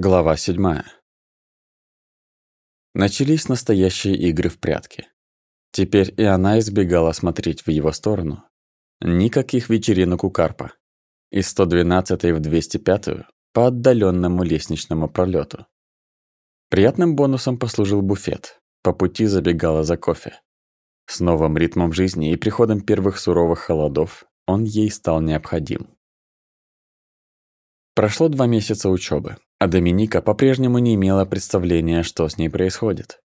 Глава 7. Начались настоящие игры в прятки. Теперь и она избегала смотреть в его сторону. Никаких вечеринок у Карпа. Из 112 в 205 по отдаленному лестничному пролету. Приятным бонусом послужил буфет. По пути забегала за кофе. С новым ритмом жизни и приходом первых суровых холодов он ей стал необходим. Прошло два месяца учебы. А Доминика по-прежнему не имела представления, что с ней происходит.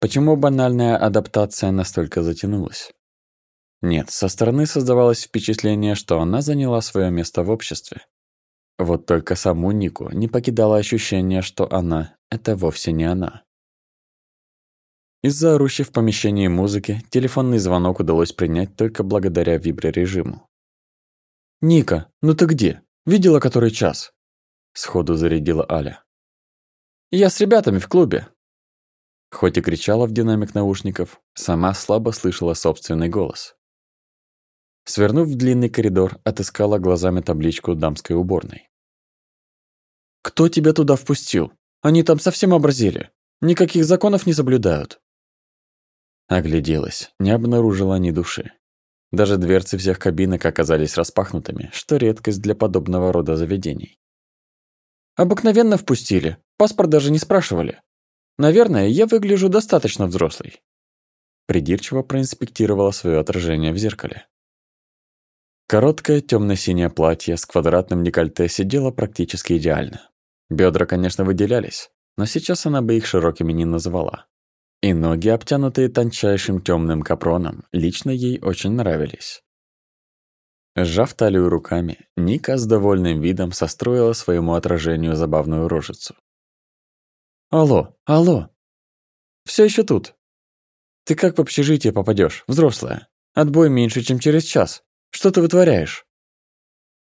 Почему банальная адаптация настолько затянулась? Нет, со стороны создавалось впечатление, что она заняла свое место в обществе. Вот только саму Нику не покидало ощущение, что она — это вовсе не она. Из-за орущей в помещении музыки телефонный звонок удалось принять только благодаря виброрежиму. «Ника, ну ты где? Видела, который час?» Сходу зарядила Аля. «Я с ребятами в клубе». Хоть и кричала в динамик наушников, сама слабо слышала собственный голос. Свернув в длинный коридор, отыскала глазами табличку дамской уборной. «Кто тебя туда впустил? Они там совсем образили. Никаких законов не соблюдают». Огляделась, не обнаружила ни души. Даже дверцы всех кабинок оказались распахнутыми, что редкость для подобного рода заведений. Обыкновенно впустили. Паспорт даже не спрашивали. Наверное, я выгляжу достаточно взрослый. Придирчиво проинспектировала свое отражение в зеркале. Короткое темно-синее платье с квадратным декольте сидело практически идеально. Бедра, конечно, выделялись, но сейчас она бы их широкими не назвала. И ноги, обтянутые тончайшим темным капроном, лично ей очень нравились. Сжав талию руками, Ника с довольным видом состроила своему отражению забавную рожицу. «Алло, алло! Все еще тут? Ты как в общежитие попадешь, взрослая? Отбой меньше, чем через час. Что ты вытворяешь?»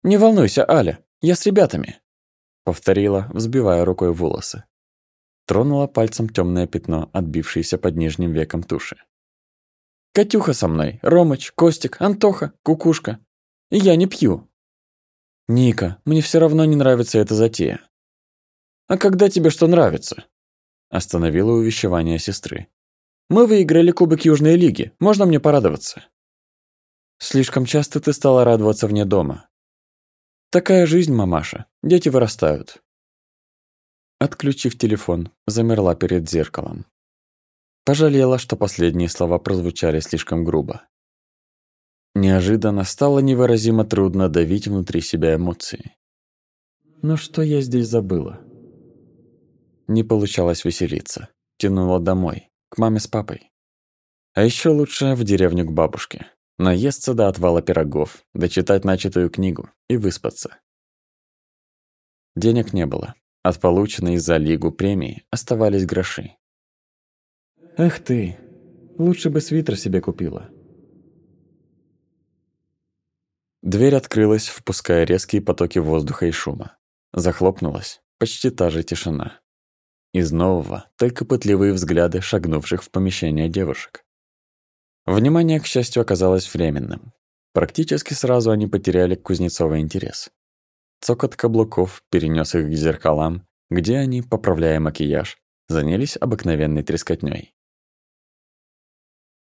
«Не волнуйся, Аля, я с ребятами», — повторила, взбивая рукой волосы. Тронула пальцем темное пятно, отбившееся под нижним веком туши. «Катюха со мной, Ромыч, Костик, Антоха, Кукушка. Я не пью. Ника, мне все равно не нравится эта затея. А когда тебе что нравится? Остановила увещевание сестры. Мы выиграли Кубок Южной Лиги. Можно мне порадоваться? Слишком часто ты стала радоваться вне дома. Такая жизнь, мамаша. Дети вырастают. Отключив телефон, замерла перед зеркалом. Пожалела, что последние слова прозвучали слишком грубо. Неожиданно стало невыразимо трудно давить внутри себя эмоции. Но что я здесь забыла? Не получалось веселиться. Тянула домой, к маме с папой. А еще лучше в деревню к бабушке. Наесться до отвала пирогов, дочитать начатую книгу и выспаться. Денег не было. От полученной за лигу премии оставались гроши. «Эх ты, лучше бы свитер себе купила», Дверь открылась, впуская резкие потоки воздуха и шума. Захлопнулась почти та же тишина. Из нового только пытливые взгляды шагнувших в помещение девушек. Внимание, к счастью, оказалось временным. Практически сразу они потеряли к Кузнецову интерес. Цокот каблуков перенес их к зеркалам, где они, поправляя макияж, занялись обыкновенной трескотней.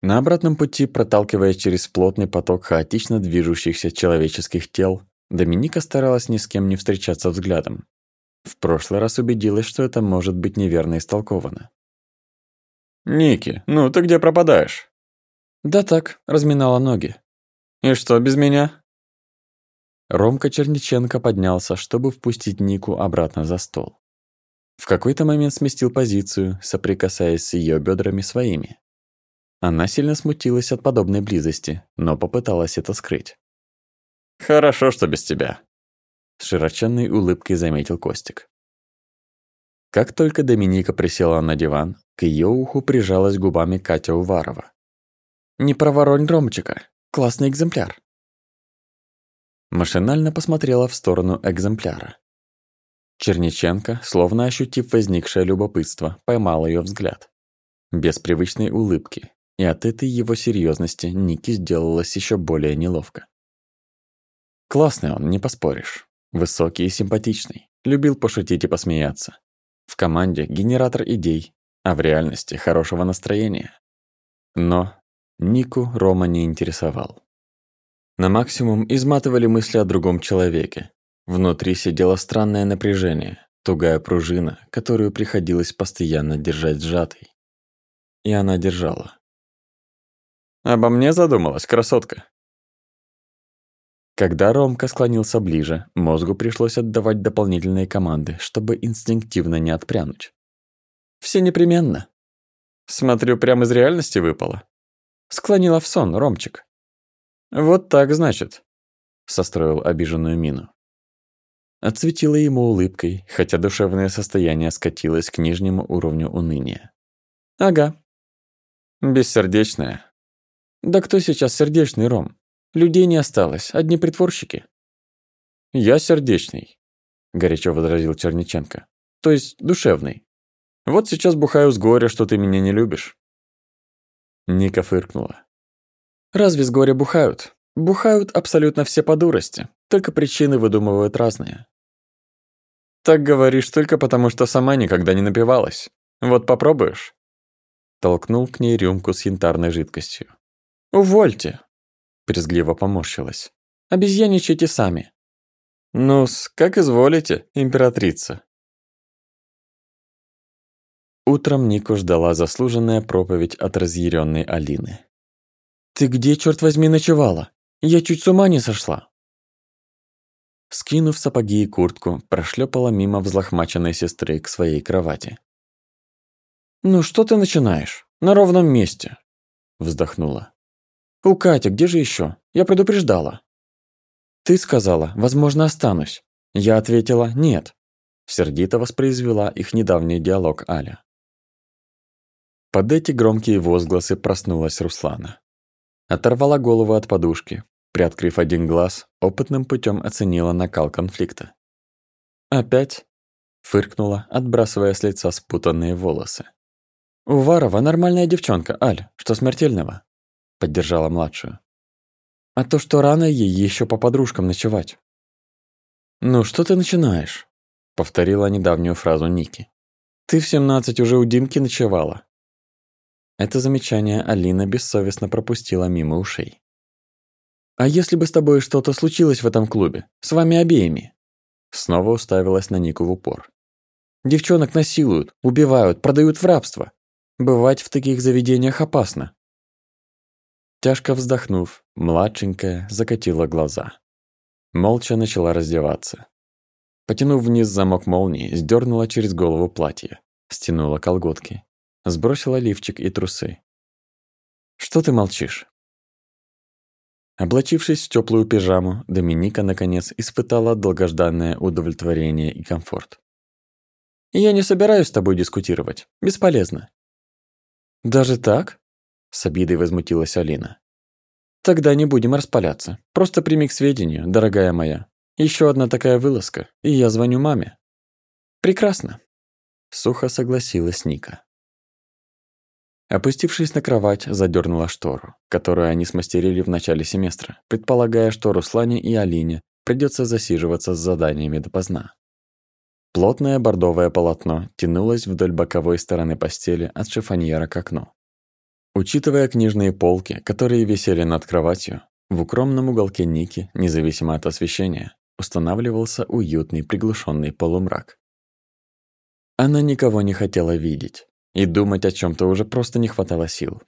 На обратном пути, проталкиваясь через плотный поток хаотично движущихся человеческих тел, Доминика старалась ни с кем не встречаться взглядом. В прошлый раз убедилась, что это может быть неверно истолковано. «Ники, ну ты где пропадаешь?» «Да так, разминала ноги». «И что без меня?» Ромка Черниченко поднялся, чтобы впустить Нику обратно за стол. В какой-то момент сместил позицию, соприкасаясь с ее бедрами своими. Она сильно смутилась от подобной близости, но попыталась это скрыть. «Хорошо, что без тебя», — с широченной улыбкой заметил Костик. Как только Доминика присела на диван, к ее уху прижалась губами Катя Уварова. «Не проворонь Ромчика, классный экземпляр». Машинально посмотрела в сторону экземпляра. Черниченко, словно ощутив возникшее любопытство, поймал ее взгляд. Без привычной улыбки, и от этой его серьезности Ники сделалось еще более неловко. Классный он, не поспоришь. Высокий и симпатичный. Любил пошутить и посмеяться. В команде генератор идей, а в реальности хорошего настроения. Но Нику Рома не интересовал. На максимум изматывали мысли о другом человеке. Внутри сидело странное напряжение, тугая пружина, которую приходилось постоянно держать сжатой. И она держала. «Обо мне задумалась, красотка?» Когда Ромка склонился ближе, мозгу пришлось отдавать дополнительные команды, чтобы инстинктивно не отпрянуть. Все непременно. Смотрю, прямо из реальности выпало. Склонила в сон, Ромчик. Вот так, значит. Состроил обиженную мину. Отцветила ему улыбкой, хотя душевное состояние скатилось к нижнему уровню уныния. Ага. Бессердечная. Да кто сейчас сердечный, Ром? Людей не осталось, одни притворщики. Я сердечный, горячо возразил Черниченко. То есть душевный. Вот сейчас бухаю с горя, что ты меня не любишь. Ника фыркнула. Разве с горя бухают? Бухают абсолютно все по дурости, только причины выдумывают разные. Так говоришь только потому, что сама никогда не напивалась. Вот попробуешь. Толкнул к ней рюмку с янтарной жидкостью. Увольте, Презрительно поморщилась. «Обезьяничайте сами». «Ну-с, как изволите, императрица». Утром Нику ждала заслуженная проповедь от разъяренной Алины. «Ты где, черт возьми, ночевала? Я чуть с ума не сошла!» Скинув сапоги и куртку, прошлепала мимо взлохмаченной сестры к своей кровати. «Ну что ты начинаешь? На ровном месте!» Вздохнула. «У Кати, где же еще? Я предупреждала». «Ты сказала, возможно, останусь». Я ответила «нет». Сердито воспроизвела их недавний диалог Аля. Под эти громкие возгласы проснулась Руслана. Оторвала голову от подушки, приоткрыв один глаз, опытным путем оценила накал конфликта. «Опять?» — фыркнула, отбрасывая с лица спутанные волосы. «У Варова нормальная девчонка, Аль, что смертельного?» Поддержала младшую. А то, что рано ей еще по подружкам ночевать. Ну что ты начинаешь? повторила недавнюю фразу Ники. Ты в семнадцать уже у Димки ночевала. Это замечание Алина бессовестно пропустила мимо ушей. А если бы с тобой что-то случилось в этом клубе, с вами обеими? Снова уставилась на Нику в упор. Девчонок насилуют, убивают, продают в рабство. Бывать в таких заведениях опасно. Тяжко вздохнув, младшенькая закатила глаза. Молча начала раздеваться. Потянув вниз замок молнии, сдернула через голову платье, стянула колготки, сбросила лифчик и трусы. «Что ты молчишь?» Облачившись в теплую пижаму, Доминика, наконец, испытала долгожданное удовлетворение и комфорт. «Я не собираюсь с тобой дискутировать. Бесполезно». «Даже так?» С обидой возмутилась Алина. Тогда не будем распаляться. Просто прими к сведению, дорогая моя. Еще одна такая вылазка, и я звоню маме. Прекрасно. Сухо согласилась Ника. Опустившись на кровать, задернула штору, которую они смастерили в начале семестра, предполагая, что Руслане и Алине придется засиживаться с заданиями допоздна. Плотное бордовое полотно тянулось вдоль боковой стороны постели от шифоньера к окну. Учитывая книжные полки, которые висели над кроватью, в укромном уголке Ники, независимо от освещения, устанавливался уютный приглушенный полумрак. Она никого не хотела видеть, и думать о чем то уже просто не хватало сил.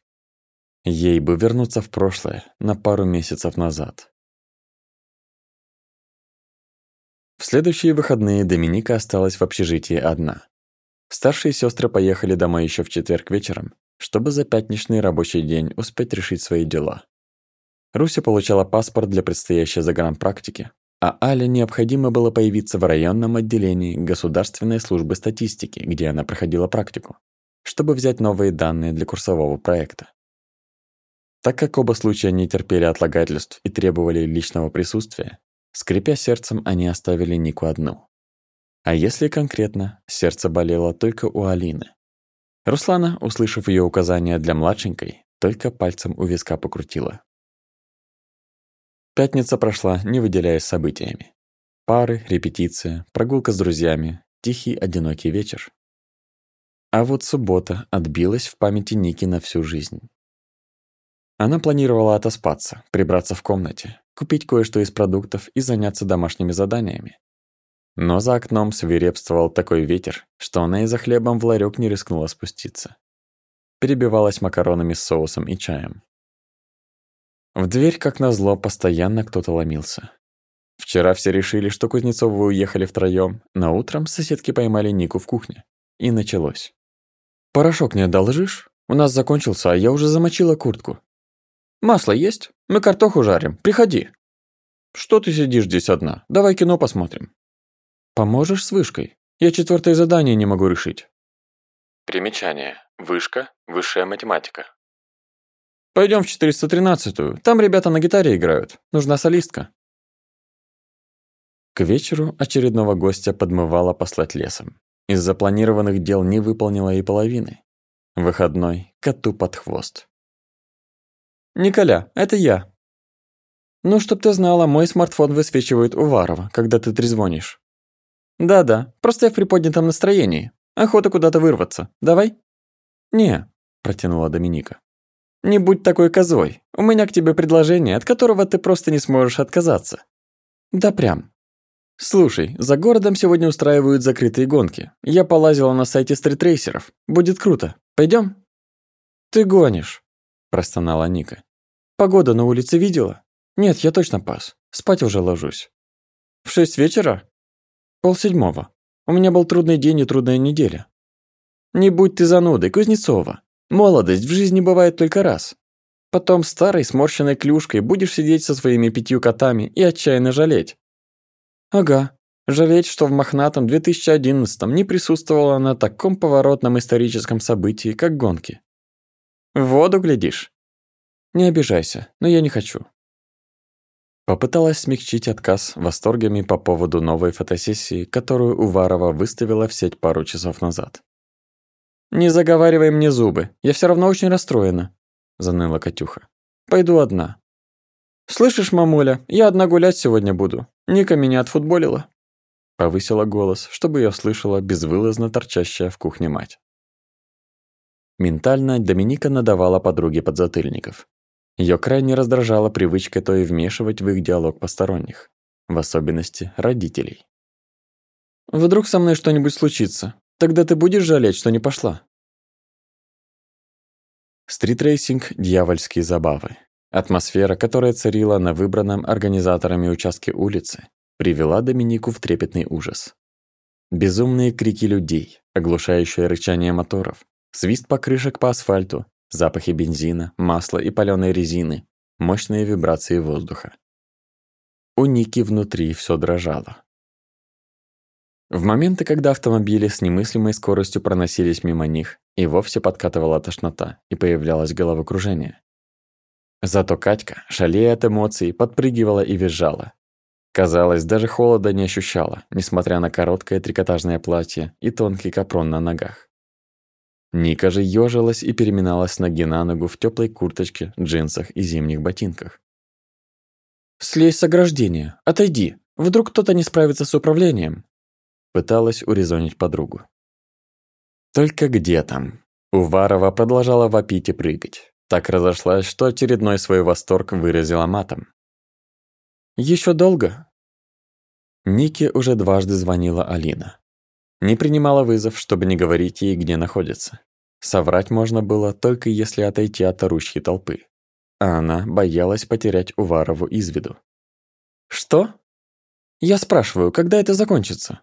Ей бы вернуться в прошлое на пару месяцев назад. В следующие выходные Доминика осталась в общежитии одна. Старшие сестры поехали домой еще в четверг вечером, чтобы за пятничный рабочий день успеть решить свои дела. Руся получала паспорт для предстоящей загранпрактики, а Але необходимо было появиться в районном отделении Государственной службы статистики, где она проходила практику, чтобы взять новые данные для курсового проекта. Так как оба случая не терпели отлагательств и требовали личного присутствия, скрипя сердцем, они оставили Нику одну. А если конкретно, сердце болело только у Алины. Руслана, услышав ее указания для младшенькой, только пальцем у виска покрутила. Пятница прошла, не выделяясь событиями. Пары, репетиция, прогулка с друзьями, тихий одинокий вечер. А вот суббота отбилась в памяти Ники на всю жизнь. Она планировала отоспаться, прибраться в комнате, купить кое-что из продуктов и заняться домашними заданиями. Но за окном свирепствовал такой ветер, что она и за хлебом в ларек не рискнула спуститься. Перебивалась макаронами с соусом и чаем. В дверь, как назло, постоянно кто-то ломился. Вчера все решили, что Кузнецовы уехали втроём, но утром соседки поймали Нику в кухне. И началось. «Порошок не одолжишь? У нас закончился, а я уже замочила куртку». «Масло есть? Мы картоху жарим. Приходи». «Что ты сидишь здесь одна? Давай кино посмотрим». «Поможешь с вышкой? Я четвертое задание не могу решить». Примечание. Вышка. Высшая математика. Пойдем в 413-ю. Там ребята на гитаре играют. Нужна солистка. К вечеру очередного гостя подмывало послать лесом. Из запланированных дел не выполнила и половины. Выходной коту под хвост. «Николя, это я». «Ну, чтоб ты знала, мой смартфон высвечивает Уварова, когда ты трезвонишь». «Да-да, просто я в приподнятом настроении. Охота куда-то вырваться. Давай?» «Не», – протянула Доминика. «Не будь такой козой. У меня к тебе предложение, от которого ты просто не сможешь отказаться». «Да прям». «Слушай, за городом сегодня устраивают закрытые гонки. Я полазила на сайте стритрейсеров. Будет круто. Пойдем? «Ты гонишь», – простонала Ника. «Погода на улице видела?» «Нет, я точно пас. Спать уже ложусь». «В шесть вечера?» Полседьмого. У меня был трудный день и трудная неделя. Не будь ты занудой, Кузнецова. Молодость в жизни бывает только раз. Потом старой сморщенной клюшкой будешь сидеть со своими пятью котами и отчаянно жалеть. Ага, жалеть, что в мохнатом 2011-м не присутствовала на таком поворотном историческом событии, как гонки. В воду глядишь? Не обижайся, но я не хочу. Попыталась смягчить отказ восторгами по поводу новой фотосессии, которую Уварова выставила в сеть пару часов назад. «Не заговаривай мне зубы, я все равно очень расстроена», – заныла Катюха. «Пойду одна». «Слышишь, мамуля, я одна гулять сегодня буду. Ника меня отфутболила». Повысила голос, чтобы ее слышала безвылазно торчащая в кухне мать. Ментально Доминика надавала подруге подзатыльников. Ее крайне раздражала привычка то и вмешивать в их диалог посторонних, в особенности родителей. «Вдруг со мной что-нибудь случится, тогда ты будешь жалеть, что не пошла?» Стритрейсинг – дьявольские забавы. Атмосфера, которая царила на выбранном организаторами участке улицы, привела Доминику в трепетный ужас. Безумные крики людей, оглушающее рычание моторов, свист покрышек по асфальту, запахи бензина, масла и палёной резины, мощные вибрации воздуха. У Ники внутри все дрожало. В моменты, когда автомобили с немыслимой скоростью проносились мимо них, и вовсе подкатывала тошнота, и появлялось головокружение. Зато Катька, шалея от эмоций, подпрыгивала и визжала. Казалось, даже холода не ощущала, несмотря на короткое трикотажное платье и тонкий капрон на ногах. Ника же ёжилась и переминалась с ноги на ногу в теплой курточке, джинсах и зимних ботинках. «Слезь с ограждения! Отойди! Вдруг кто-то не справится с управлением!» Пыталась урезонить подругу. Только где там? Уварова продолжала вопить и прыгать. Так разошлась, что очередной свой восторг выразила матом. Еще долго?» Нике уже дважды звонила Алина. Не принимала вызов, чтобы не говорить ей, где находится. Соврать можно было только если отойти от орущей толпы. А она боялась потерять Уварову из виду. «Что?» «Я спрашиваю, когда это закончится?»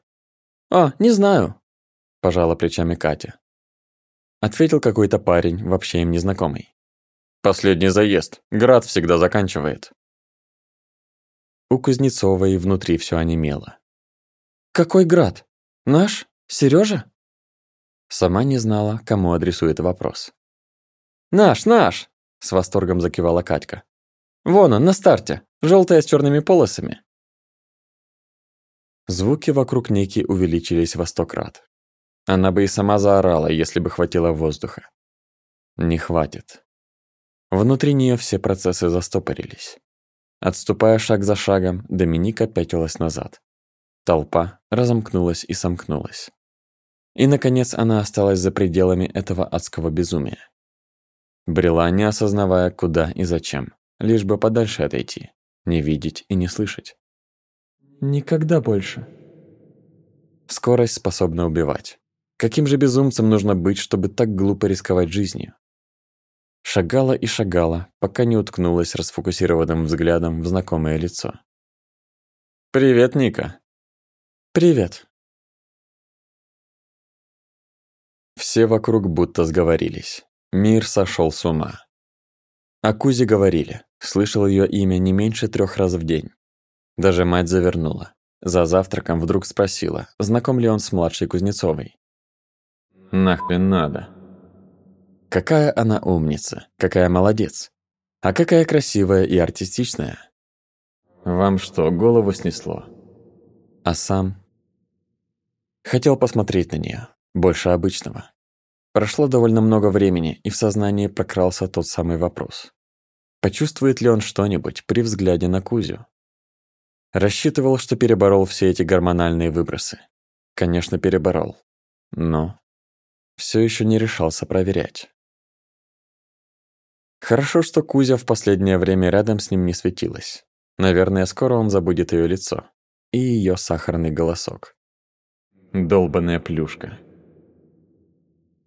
«А, не знаю», – пожала плечами Катя. Ответил какой-то парень, вообще им незнакомый. «Последний заезд. Град всегда заканчивает». У Кузнецовой внутри все онемело. «Какой град? Наш?» Сережа? Сама не знала, кому адресует вопрос. «Наш, наш!» – с восторгом закивала Катька. «Вон он, на старте, желтая с черными полосами». Звуки вокруг Ники увеличились во сто крат. Она бы и сама заорала, если бы хватило воздуха. Не хватит. Внутри нее все процессы застопорились. Отступая шаг за шагом, Доминика пятилась назад. Толпа разомкнулась и сомкнулась. И, наконец, она осталась за пределами этого адского безумия. Брела, не осознавая, куда и зачем, лишь бы подальше отойти, не видеть и не слышать. Никогда больше. Скорость способна убивать. Каким же безумцем нужно быть, чтобы так глупо рисковать жизнью? Шагала и шагала, пока не уткнулась расфокусированным взглядом в знакомое лицо. «Привет, Ника!» «Привет!» Все вокруг будто сговорились. Мир сошел с ума. О Кузе говорили, слышал ее имя не меньше трех раз в день. Даже мать завернула. За завтраком вдруг спросила, знаком ли он с младшей Кузнецовой. «Нахрен надо?» Какая она умница, какая молодец. А какая красивая и артистичная. Вам что, голову снесло? А сам? Хотел посмотреть на нее, больше обычного. Прошло довольно много времени, и в сознании прокрался тот самый вопрос. Почувствует ли он что-нибудь при взгляде на Кузю? Рассчитывал, что переборол все эти гормональные выбросы. Конечно, переборол. Но все еще не решался проверять. Хорошо, что Кузя в последнее время рядом с ним не светилась. Наверное, скоро он забудет ее лицо и ее сахарный голосок. Долбаная плюшка.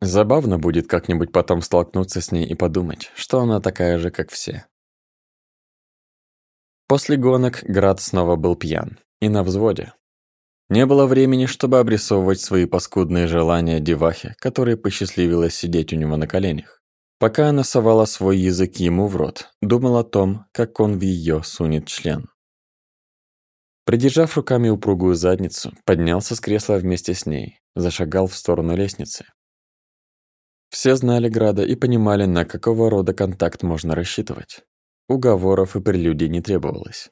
Забавно будет как-нибудь потом столкнуться с ней и подумать, что она такая же, как все. После гонок Град снова был пьян и на взводе. Не было времени, чтобы обрисовывать свои паскудные желания девахе, которой посчастливилось сидеть у него на коленях. Пока она совала свой язык ему в рот, думал о том, как он в ее сунет член. Придержав руками упругую задницу, поднялся с кресла вместе с ней, зашагал в сторону лестницы. Все знали Града и понимали, на какого рода контакт можно рассчитывать. Уговоров и прелюдий не требовалось.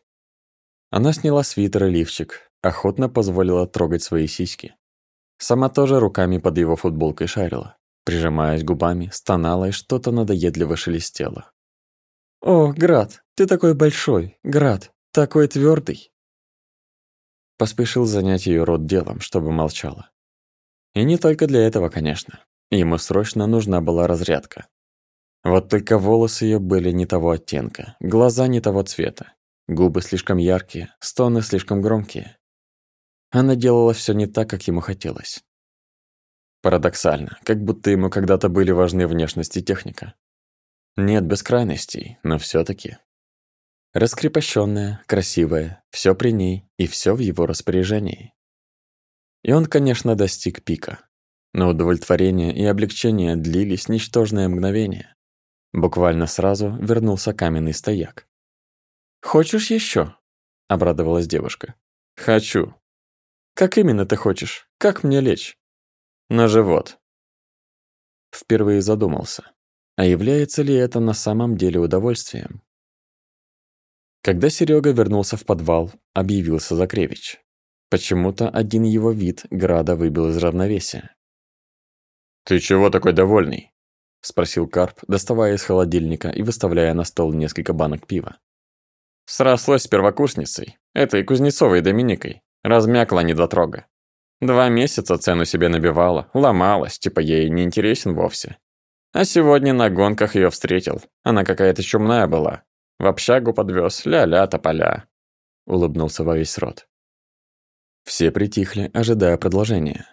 Она сняла свитер и лифчик, охотно позволила трогать свои сиськи. Сама тоже руками под его футболкой шарила, прижимаясь губами, стонала и что-то надоедливо шелестело. «О, Град, ты такой большой, Град, такой твердый. Поспешил занять ее рот делом, чтобы молчала. И не только для этого, конечно. Ему срочно нужна была разрядка. Вот только волосы ее были не того оттенка, глаза не того цвета, губы слишком яркие, стоны слишком громкие. Она делала все не так, как ему хотелось. Парадоксально, как будто ему когда-то были важны внешность и техника. Нет бескрайностей, но все таки Раскрепощенная, красивая, все при ней и все в его распоряжении. И он, конечно, достиг пика. Но удовлетворение и облегчение длились ничтожное мгновение. Буквально сразу вернулся каменный стояк. «Хочешь еще? обрадовалась девушка. «Хочу». «Как именно ты хочешь? Как мне лечь?» «На живот». Впервые задумался, а является ли это на самом деле удовольствием? Когда Серега вернулся в подвал, объявился Закревич. Почему-то один его вид Града выбил из равновесия. «Ты чего такой довольный?» — спросил Карп, доставая из холодильника и выставляя на стол несколько банок пива. «Срослось с первокурсницей, этой Кузнецовой Доминикой, размякла недотрога. Два месяца цену себе набивала, ломалась, типа ей не интересен вовсе. А сегодня на гонках ее встретил, она какая-то чумная была. В общагу подвез, ля-ля тополя», — улыбнулся во весь рот. Все притихли, ожидая продолжения.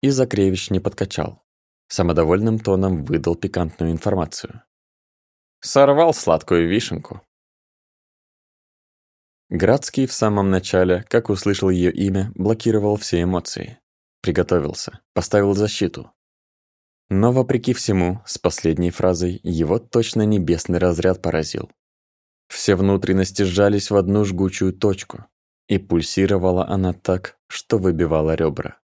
И Закревич не подкачал самодовольным тоном выдал пикантную информацию. Сорвал сладкую вишенку. Градский в самом начале, как услышал ее имя, блокировал все эмоции. Приготовился, поставил защиту. Но, вопреки всему, с последней фразой его точно небесный разряд поразил. Все внутренности сжались в одну жгучую точку, и пульсировала она так, что выбивала ребра.